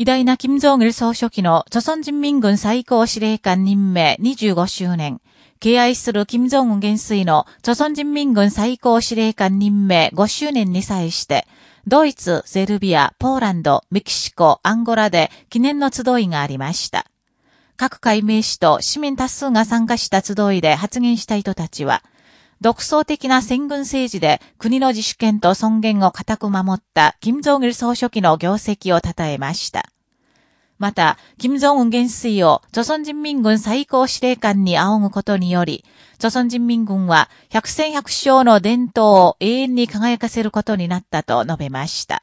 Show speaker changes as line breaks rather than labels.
偉大な金正義総書記の朝鮮人民軍最高司令官任命25周年、敬愛する金正恩元帥の朝鮮人民軍最高司令官任命5周年に際して、ドイツ、セルビア、ポーランド、メキシコ、アンゴラで記念の集いがありました。各界名士と市民多数が参加した集いで発言した人たちは、独創的な戦軍政治で国の自主権と尊厳を固く守った金正義総書記の業績を称えました。また、金正恩元帥を、朝鮮人民軍最高司令官に仰ぐことにより、朝鮮人民軍は百戦百勝の伝統を永遠に輝かせることになったと述べました。